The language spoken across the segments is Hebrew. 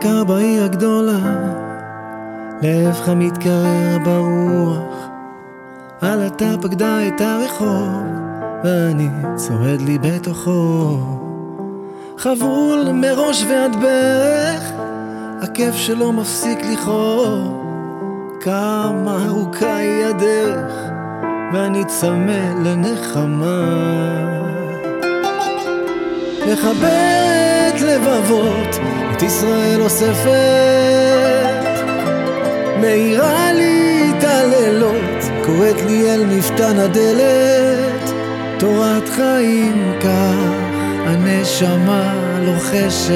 קר בעיר הגדולה, לאבך מתקרר ברוח, עלתה פקדה את הרחוב, ואני צועד לי בתוכו. חבול מראש ועד ברך, הכיף שלא מפסיק לכאוב. כמה ארוכה היא הדרך, ואני צמא לנחמה. מחברת לבבות, את ישראל אוספת, מאירה לי את הלילות, קוראת לי אל מפתן הדלת, תורת חיים כך הנשמה לוחשת.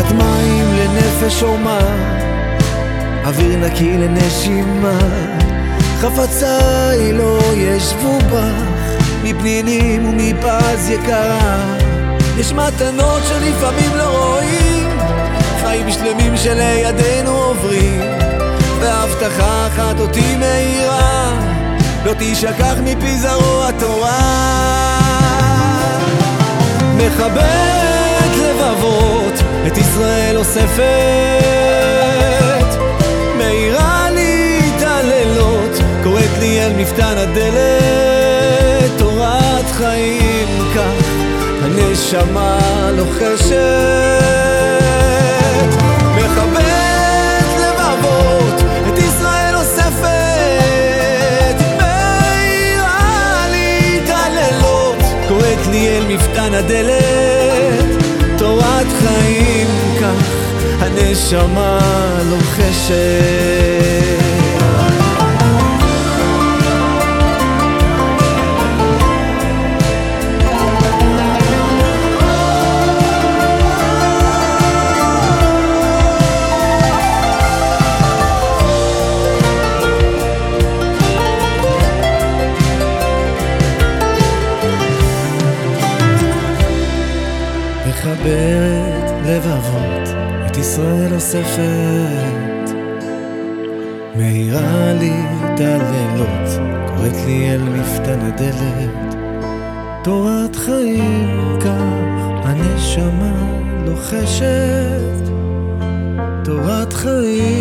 את מים לנפש הומה, אוויר נקי לנשימה, חפציי לא ישבו בך, מפנינים ומפז יקרה. יש מתנות שלפעמים לא רואים, חיים שלמים שלידינו עוברים, והבטחה אחת אותי מאירה, לא תשכח מפי זרוע התורה. מחברת לבבות, את ישראל אוספת, מאירה לי את הלילות, קוראת לי אל מפתן הדלת, תורת חיים כך, הנשמה לוחשת. מחברת לבבות, את ישראל אוספת, מאירה לי את הלילות, קוראת לי אל מפתן הדלת, תורת חיים כך, הנשמה לוחשת. מחברת לבבות, את ישראל אוספת. מאירה לי את הלילות, קוראת לי אל מפתן הדלת. תורת חיים כך, הנשמה לוחשת. תורת חיים